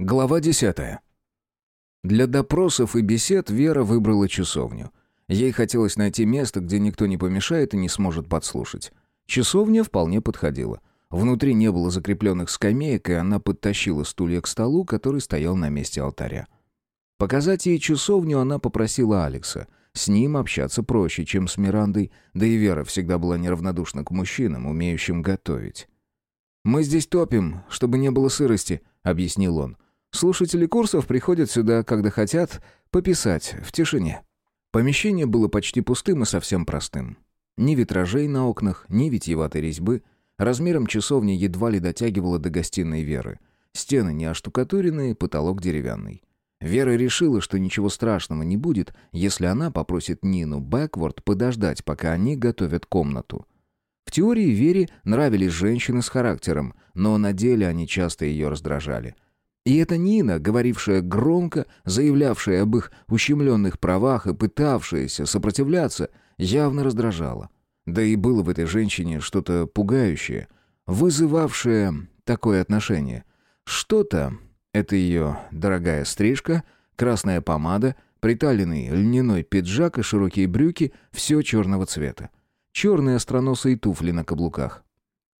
Глава десятая. Для допросов и бесед Вера выбрала часовню. Ей хотелось найти место, где никто не помешает и не сможет подслушать. Часовня вполне подходила. Внутри не было закрепленных скамеек, и она подтащила стулья к столу, который стоял на месте алтаря. Показать ей часовню она попросила Алекса. С ним общаться проще, чем с Мирандой, да и Вера всегда была неравнодушна к мужчинам, умеющим готовить. «Мы здесь топим, чтобы не было сырости», — объяснил он. Слушатели курсов приходят сюда, когда хотят, пописать, в тишине. Помещение было почти пустым и совсем простым. Ни витражей на окнах, ни витьеватой резьбы. Размером часовни едва ли дотягивало до гостиной Веры. Стены не оштукатуренные, потолок деревянный. Вера решила, что ничего страшного не будет, если она попросит Нину Бэкворд подождать, пока они готовят комнату. В теории Вере нравились женщины с характером, но на деле они часто ее раздражали – и эта Нина, говорившая громко, заявлявшая об их ущемленных правах и пытавшаяся сопротивляться, явно раздражала. Да и было в этой женщине что-то пугающее, вызывавшее такое отношение. Что-то — это ее дорогая стрижка, красная помада, приталенный льняной пиджак и широкие брюки — все черного цвета. Черные остроносые туфли на каблуках.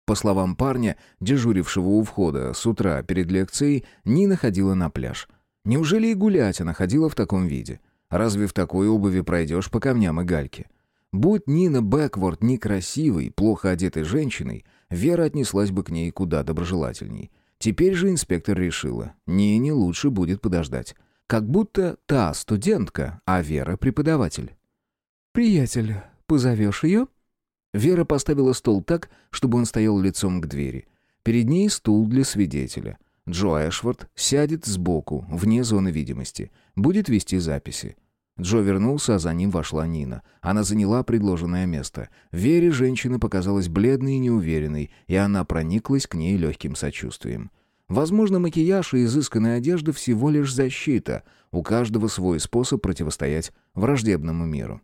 По словам парня, дежурившего у входа с утра перед лекцией, Нина ходила на пляж. Неужели и гулять она ходила в таком виде? Разве в такой обуви пройдешь по камням и гальке? Будь Нина Бэкворд некрасивой, плохо одетой женщиной, Вера отнеслась бы к ней куда доброжелательней. Теперь же инспектор решила, Нине лучше будет подождать. Как будто та студентка, а Вера преподаватель. «Приятель, позовешь ее?» Вера поставила стол так, чтобы он стоял лицом к двери. Перед ней стул для свидетеля. Джо Эшвард сядет сбоку, вне зоны видимости. Будет вести записи. Джо вернулся, а за ним вошла Нина. Она заняла предложенное место. Вере женщина показалась бледной и неуверенной, и она прониклась к ней легким сочувствием. Возможно, макияж и изысканная одежда всего лишь защита. У каждого свой способ противостоять враждебному миру.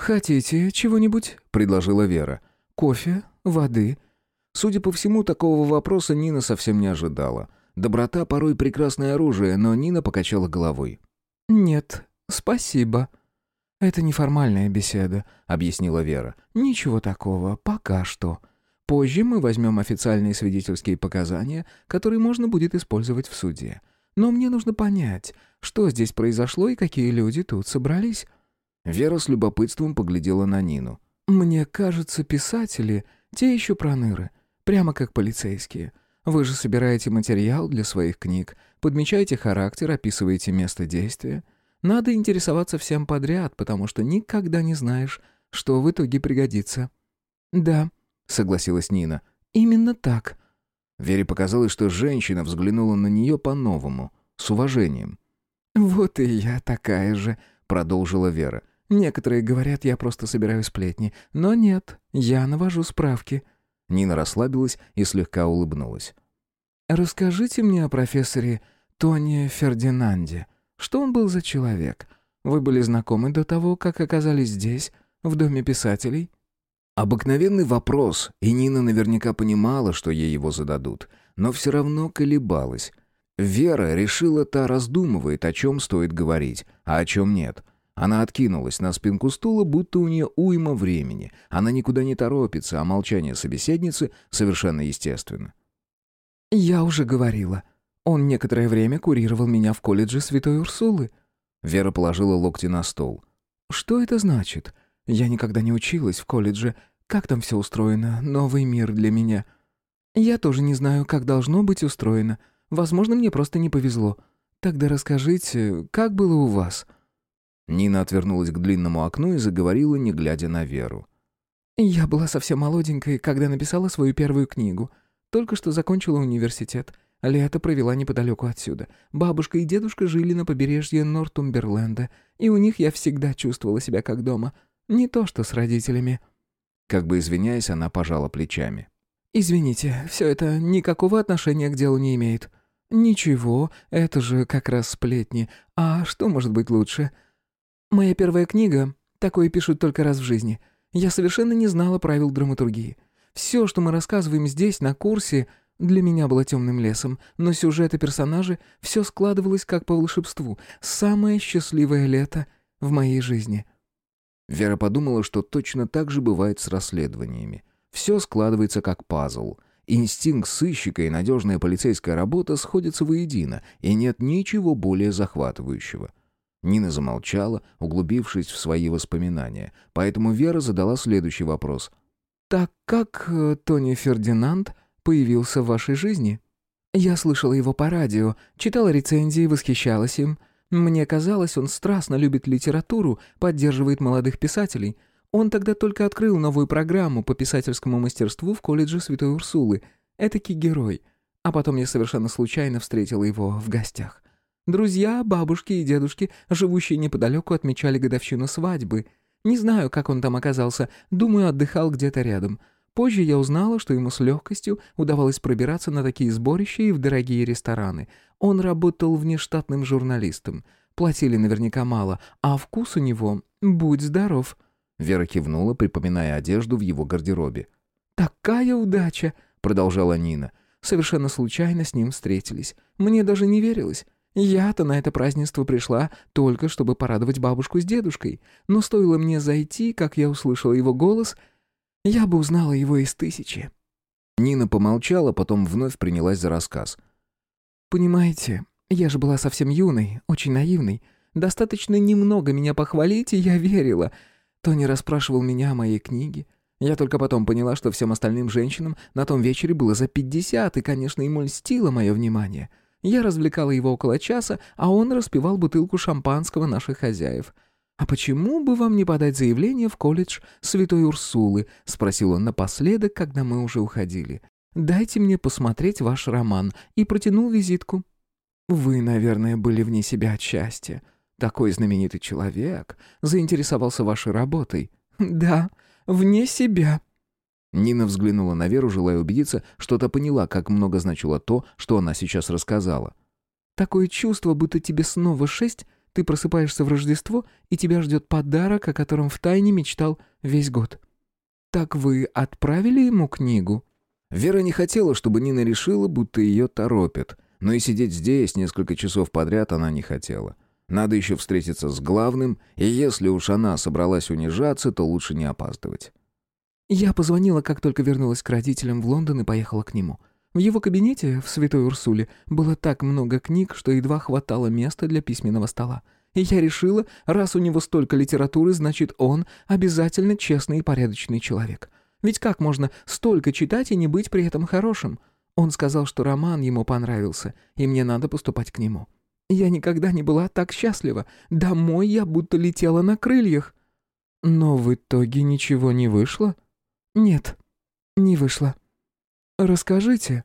«Хотите чего-нибудь?» — предложила Вера. «Кофе? Воды?» Судя по всему, такого вопроса Нина совсем не ожидала. Доброта порой прекрасное оружие, но Нина покачала головой. «Нет, спасибо». «Это неформальная беседа», — объяснила Вера. «Ничего такого, пока что. Позже мы возьмем официальные свидетельские показания, которые можно будет использовать в суде. Но мне нужно понять, что здесь произошло и какие люди тут собрались». Вера с любопытством поглядела на Нину. «Мне кажется, писатели — те еще проныры, прямо как полицейские. Вы же собираете материал для своих книг, подмечаете характер, описываете место действия. Надо интересоваться всем подряд, потому что никогда не знаешь, что в итоге пригодится». «Да», — согласилась Нина, — «именно так». Вере показалось, что женщина взглянула на нее по-новому, с уважением. «Вот и я такая же», — продолжила Вера. Некоторые говорят, я просто собираю сплетни. Но нет, я навожу справки». Нина расслабилась и слегка улыбнулась. «Расскажите мне о профессоре Тони Фердинанде. Что он был за человек? Вы были знакомы до того, как оказались здесь, в Доме писателей?» Обыкновенный вопрос, и Нина наверняка понимала, что ей его зададут, но все равно колебалась. Вера решила, та раздумывает, о чем стоит говорить, а о чем нет. Она откинулась на спинку стула, будто у нее уйма времени. Она никуда не торопится, а молчание собеседницы совершенно естественно. «Я уже говорила. Он некоторое время курировал меня в колледже Святой Урсулы». Вера положила локти на стол. «Что это значит? Я никогда не училась в колледже. Как там все устроено? Новый мир для меня. Я тоже не знаю, как должно быть устроено. Возможно, мне просто не повезло. Тогда расскажите, как было у вас?» Нина отвернулась к длинному окну и заговорила, не глядя на Веру. «Я была совсем молоденькой, когда написала свою первую книгу. Только что закончила университет. Лето провела неподалеку отсюда. Бабушка и дедушка жили на побережье Нортумберленда, и у них я всегда чувствовала себя как дома. Не то что с родителями». Как бы извиняясь, она пожала плечами. «Извините, все это никакого отношения к делу не имеет». «Ничего, это же как раз сплетни. А что может быть лучше?» «Моя первая книга, такое пишут только раз в жизни. Я совершенно не знала правил драматургии. Все, что мы рассказываем здесь, на курсе, для меня было темным лесом, но сюжет и персонажи — все складывалось как по волшебству. Самое счастливое лето в моей жизни. Вера подумала, что точно так же бывает с расследованиями. Все складывается как пазл. Инстинкт сыщика и надежная полицейская работа сходятся воедино, и нет ничего более захватывающего. Нина замолчала, углубившись в свои воспоминания, поэтому Вера задала следующий вопрос. «Так как э, Тони Фердинанд появился в вашей жизни?» «Я слышала его по радио, читала рецензии, восхищалась им. Мне казалось, он страстно любит литературу, поддерживает молодых писателей. Он тогда только открыл новую программу по писательскому мастерству в колледже Святой Урсулы. Этакий герой. А потом я совершенно случайно встретила его в гостях. Друзья, бабушки и дедушки, живущие неподалеку, отмечали годовщину свадьбы. Не знаю, как он там оказался, думаю, отдыхал где-то рядом. Позже я узнала, что ему с легкостью удавалось пробираться на такие сборища и в дорогие рестораны. Он работал внештатным журналистом. Платили наверняка мало, а вкус у него «будь здоров». Вера кивнула, припоминая одежду в его гардеробе. «Такая удача!» — продолжала Нина. «Совершенно случайно с ним встретились. Мне даже не верилось. Я-то на это празднество пришла только чтобы порадовать бабушку с дедушкой. Но стоило мне зайти, как я услышала его голос — я бы узнала его из тысячи». Нина помолчала, потом вновь принялась за рассказ. «Понимаете, я же была совсем юной, очень наивной. Достаточно немного меня похвалить, и я верила. Тони расспрашивал меня о моей книге. Я только потом поняла, что всем остальным женщинам на том вечере было за пятьдесят, и, конечно, ему льстило мое внимание. Я развлекала его около часа, а он распивал бутылку шампанского наших хозяев». «А почему бы вам не подать заявление в колледж Святой Урсулы?» — спросил он напоследок, когда мы уже уходили. «Дайте мне посмотреть ваш роман» и протянул визитку. «Вы, наверное, были вне себя от счастья. Такой знаменитый человек заинтересовался вашей работой». «Да, вне себя». Нина взглянула на Веру, желая убедиться, что-то поняла, как много значило то, что она сейчас рассказала. «Такое чувство, будто тебе снова шесть, ты просыпаешься в Рождество, и тебя ждет подарок, о котором втайне мечтал весь год. Так вы отправили ему книгу?» Вера не хотела, чтобы Нина решила, будто ее торопят. Но и сидеть здесь несколько часов подряд она не хотела. Надо еще встретиться с главным, и если уж она собралась унижаться, то лучше не опаздывать. Я позвонила, как только вернулась к родителям в Лондон и поехала к нему. В его кабинете в Святой Урсуле было так много книг, что едва хватало места для письменного стола. И я решила, раз у него столько литературы, значит, он обязательно честный и порядочный человек. Ведь как можно столько читать и не быть при этом хорошим? Он сказал, что роман ему понравился, и мне надо поступать к нему. Я никогда не была так счастлива. Домой я будто летела на крыльях. Но в итоге ничего не вышло? Нет, не вышло. «Расскажите».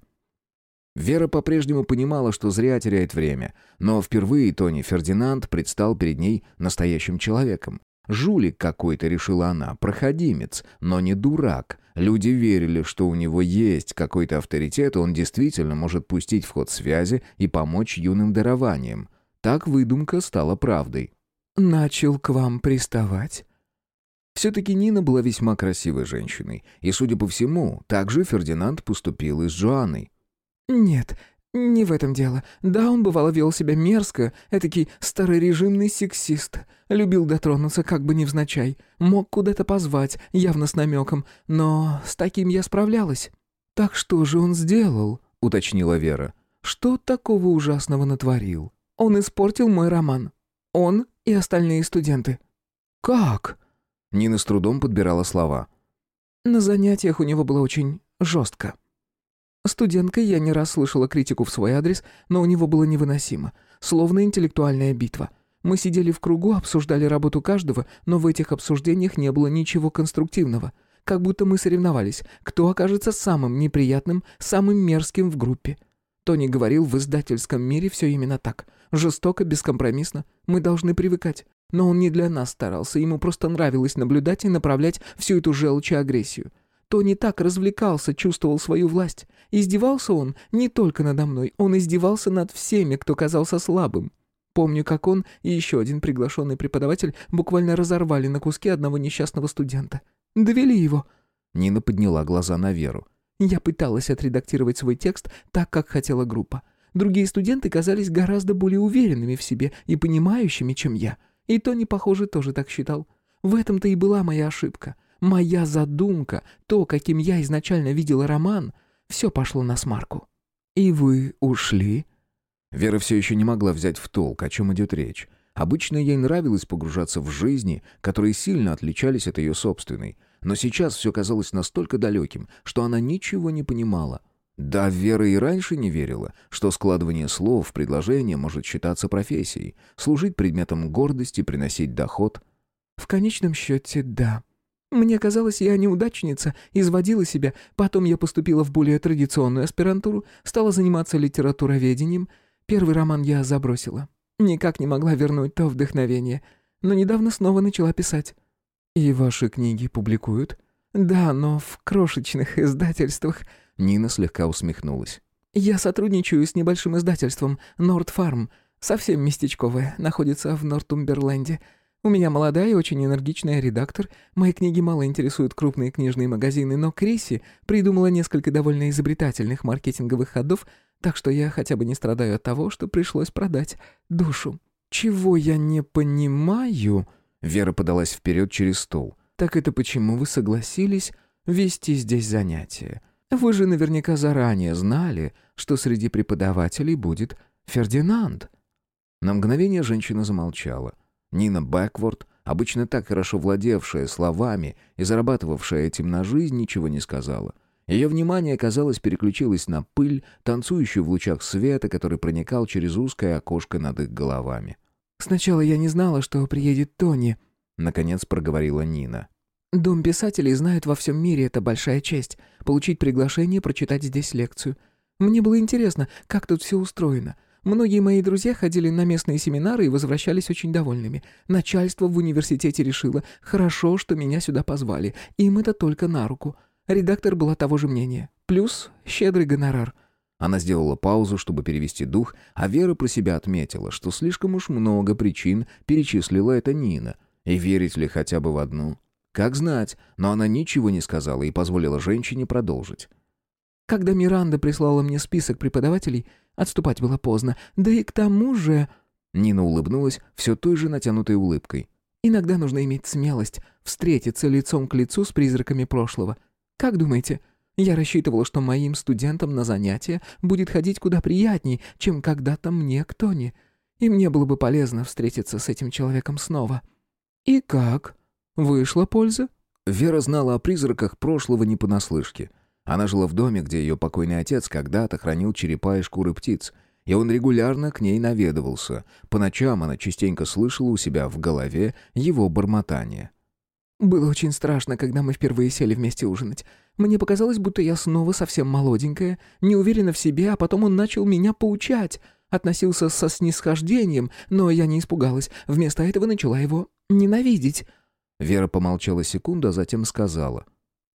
Вера по-прежнему понимала, что зря теряет время, но впервые Тони Фердинанд предстал перед ней настоящим человеком. Жулик какой-то, решила она, проходимец, но не дурак. Люди верили, что у него есть какой-то авторитет, и он действительно может пустить в ход связи и помочь юным дарованиям. Так выдумка стала правдой. «Начал к вам приставать?» Все-таки Нина была весьма красивой женщиной, и, судя по всему, также Фердинанд поступил и с Джоанной. «Нет, не в этом дело. Да, он бывало вел себя мерзко, этакий старорежимный сексист. Любил дотронуться как бы невзначай. Мог куда-то позвать, явно с намеком, но с таким я справлялась». «Так что же он сделал?» — уточнила Вера. «Что такого ужасного натворил?» «Он испортил мой роман. Он и остальные студенты». «Как?» Нина с трудом подбирала слова. На занятиях у него было очень жестко. Студенткой я не раз слышала критику в свой адрес, но у него было невыносимо. Словно интеллектуальная битва. Мы сидели в кругу, обсуждали работу каждого, но в этих обсуждениях не было ничего конструктивного. Как будто мы соревновались, кто окажется самым неприятным, самым мерзким в группе. Тони говорил, в издательском мире все именно так. Жестоко, бескомпромиссно. Мы должны привыкать. Но он не для нас старался, ему просто нравилось наблюдать и направлять всю эту желчь и агрессию. Тони так развлекался, чувствовал свою власть. Издевался он не только надо мной, он издевался над всеми, кто казался слабым. Помню, как он и еще один приглашенный преподаватель буквально разорвали на куски одного несчастного студента. Довели его. Нина подняла глаза на Веру. Я пыталась отредактировать свой текст так, как хотела группа. Другие студенты казались гораздо более уверенными в себе и понимающими, чем я. И Тони, похоже, тоже так считал. В этом-то и была моя ошибка. Моя задумка, то, каким я изначально видела роман, все пошло на смарку. «И вы ушли?» Вера все еще не могла взять в толк, о чем идет речь. Обычно ей нравилось погружаться в жизни, которые сильно отличались от ее собственной. Но сейчас все казалось настолько далеким, что она ничего не понимала. Да, Вера и раньше не верила, что складывание слов в предложение может считаться профессией, служить предметом гордости, приносить доход. «В конечном счете, да. Мне казалось, я неудачница, изводила себя, потом я поступила в более традиционную аспирантуру, стала заниматься литературоведением. Первый роман я забросила. Никак не могла вернуть то вдохновение. Но недавно снова начала писать. «И ваши книги публикуют?» «Да, но в крошечных издательствах». Нина слегка усмехнулась. «Я сотрудничаю с небольшим издательством «Нордфарм». Совсем местечковое, находится в Нортумберленде. У меня молодая и очень энергичная редактор. Мои книги мало интересуют крупные книжные магазины, но Криси придумала несколько довольно изобретательных маркетинговых ходов, так что я хотя бы не страдаю от того, что пришлось продать душу. Чего я не понимаю...» Вера подалась вперед через стол. «Так это почему вы согласились вести здесь занятия? Вы же наверняка заранее знали, что среди преподавателей будет Фердинанд». На мгновение женщина замолчала. Нина Бэкворд, обычно так хорошо владевшая словами и зарабатывавшая этим на жизнь, ничего не сказала. Ее внимание, казалось, переключилось на пыль, танцующую в лучах света, который проникал через узкое окошко над их головами. «Сначала я не знала, что приедет Тони», — наконец проговорила Нина. «Дом писателей знает во всем мире, это большая честь. Получить приглашение прочитать здесь лекцию. Мне было интересно, как тут все устроено. Многие мои друзья ходили на местные семинары и возвращались очень довольными. Начальство в университете решило, хорошо, что меня сюда позвали. Им это только на руку. Редактор была того же мнения. Плюс щедрый гонорар. Она сделала паузу, чтобы перевести дух, а Вера про себя отметила, что слишком уж много причин перечислила это Нина. И верить ли хотя бы в одну? Как знать, но она ничего не сказала и позволила женщине продолжить. Когда Миранда прислала мне список преподавателей, отступать было поздно. Да и к тому же... Нина улыбнулась все той же натянутой улыбкой. Иногда нужно иметь смелость встретиться лицом к лицу с призраками прошлого. Как думаете, я рассчитывала, что моим студентам на занятия будет ходить куда приятней, чем когда-то мне к Тони, и мне было бы полезно встретиться с этим человеком снова. И как? Вышла польза? Вера знала о призраках прошлого не понаслышке. Она жила в доме, где ее покойный отец когда-то хранил черепа и шкуры птиц, и он регулярно к ней наведывался. По ночам она частенько слышала у себя в голове его бормотание. Было очень страшно, когда мы впервые сели вместе ужинать. Мне показалось, будто я снова совсем молоденькая, не уверена в себе, а потом он начал меня поучать. Относился со снисхождением, но я не испугалась. Вместо этого начала его ненавидеть. Вера помолчала секунду, а затем сказала.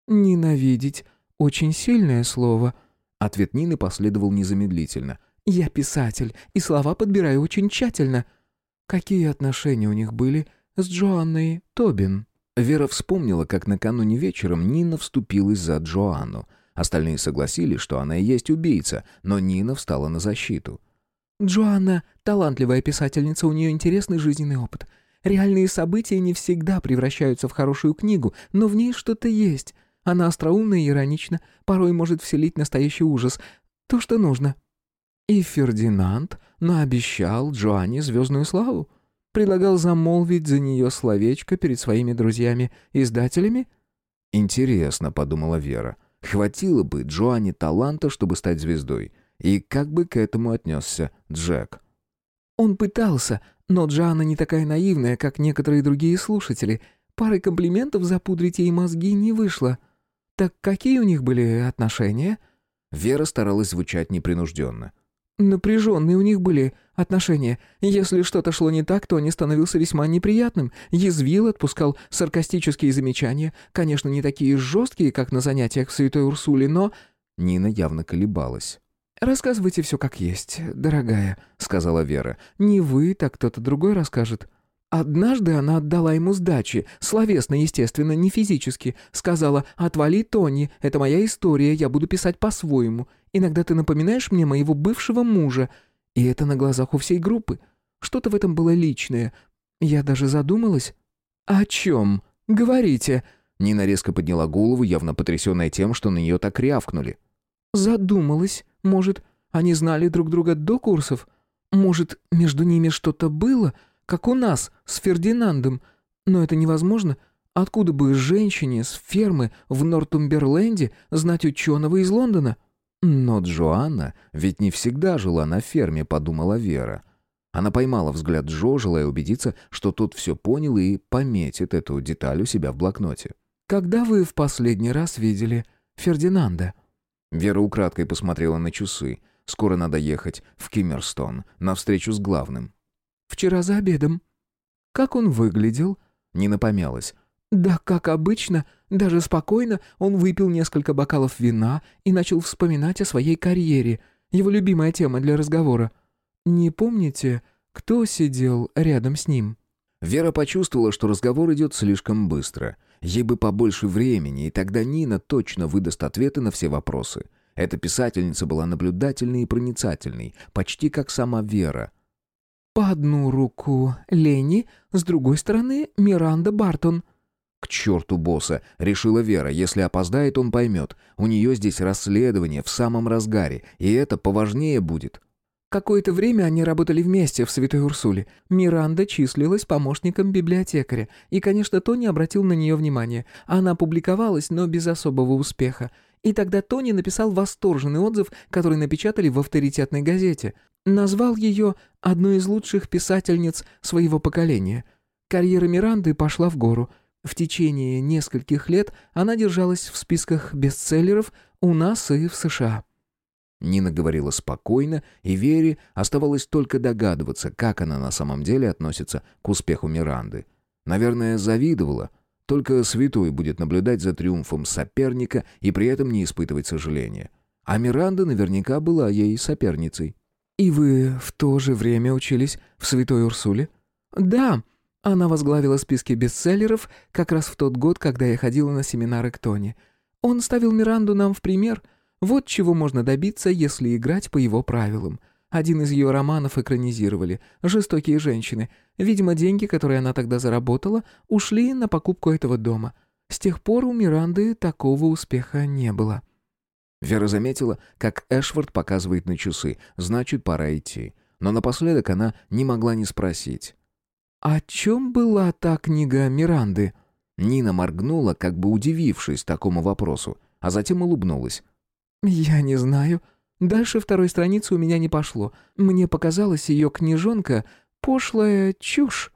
«Ненавидеть. Очень сильное слово». Ответ Нины последовал незамедлительно. «Я писатель, и слова подбираю очень тщательно». «Какие отношения у них были с Джоанной Тобин?» Вера вспомнила, как накануне вечером Нина вступилась за Джоанну. Остальные согласились, что она и есть убийца, но Нина встала на защиту. «Джоанна — талантливая писательница, у нее интересный жизненный опыт. Реальные события не всегда превращаются в хорошую книгу, но в ней что-то есть. Она остроумна и иронична, порой может вселить настоящий ужас. То, что нужно». И Фердинанд наобещал Джоанне звездную славу. Предлагал замолвить за нее словечко перед своими друзьями-издателями? «Интересно», — подумала Вера. «Хватило бы Джоанне таланта, чтобы стать звездой. И как бы к этому отнесся Джек?» Он пытался, но Джоанна не такая наивная, как некоторые другие слушатели. Парой комплиментов запудрить ей мозги не вышло. Так какие у них были отношения?» Вера старалась звучать непринужденно. Напряженные у них были отношения. Если что-то шло не так, то он становился весьма неприятным. Язвил, отпускал саркастические замечания. Конечно, не такие жесткие, как на занятиях в Святой Урсуле, но... Нина явно колебалась. «Рассказывайте все как есть, дорогая», — сказала Вера. «Не вы, так кто-то другой расскажет». Однажды она отдала ему сдачи, словесно, естественно, не физически. Сказала «Отвали, Тони, это моя история, я буду писать по-своему. Иногда ты напоминаешь мне моего бывшего мужа». И это на глазах у всей группы. Что-то в этом было личное. Я даже задумалась. «О чем? Говорите!» Нина резко подняла голову, явно потрясенная тем, что на нее так рявкнули. «Задумалась. Может, они знали друг друга до курсов? Может, между ними что-то было, как у нас с Фердинандом? Но это невозможно. Откуда бы женщине с фермы в Нортумберленде знать ученого из Лондона?» «Но Джоанна ведь не всегда жила на ферме», — подумала Вера. Она поймала взгляд Джо, желая убедиться, что тот все понял и пометит эту деталь у себя в блокноте. «Когда вы в последний раз видели Фердинанда?» Вера украдкой посмотрела на часы. Скоро надо ехать в Киммерстон, на встречу с главным. «Вчера за обедом». «Как он выглядел?» Нина помялась. «Да, как обычно, даже спокойно, он выпил несколько бокалов вина и начал вспоминать о своей карьере, его любимая тема для разговора. Не помните, кто сидел рядом с ним?» Вера почувствовала, что разговор идет слишком быстро. Ей бы побольше времени, и тогда Нина точно выдаст ответы на все вопросы. Эта писательница была наблюдательной и проницательной, почти как сама Вера. «По одну руку Лени, с другой стороны Миранда Бартон», «К черту босса!» — решила Вера. «Если опоздает, он поймет. У нее здесь расследование в самом разгаре, и это поважнее будет». Какое-то время они работали вместе в Святой Урсуле. Миранда числилась помощником библиотекаря, и, конечно, Тони обратил на нее внимание. Она публиковалась, но без особого успеха. И тогда Тони написал восторженный отзыв, который напечатали в авторитетной газете. Назвал ее одной из лучших писательниц своего поколения. Карьера Миранды пошла в гору. В течение нескольких лет она держалась в списках бестселлеров у нас и в США. Нина говорила спокойно, и Вере оставалось только догадываться, как она на самом деле относится к успеху Миранды. Наверное, завидовала. Только святой будет наблюдать за триумфом соперника и при этом не испытывать сожаления. А Миранда наверняка была ей соперницей. «И вы в то же время учились в Святой Урсуле?» «Да», она возглавила списки бестселлеров как раз в тот год, когда я ходила на семинары к Тони. Он ставил Миранду нам в пример. Вот чего можно добиться, если играть по его правилам. Один из ее романов экранизировали «Жестокие женщины». Видимо, деньги, которые она тогда заработала, ушли на покупку этого дома. С тех пор у Миранды такого успеха не было. Вера заметила, как Эшвард показывает на часы, значит, пора идти. Но напоследок она не могла не спросить. «О чем была та книга Миранды?» Нина моргнула, как бы удивившись такому вопросу, а затем улыбнулась. «Я не знаю. Дальше второй страницы у меня не пошло. Мне показалась ее книжонка пошлая чушь».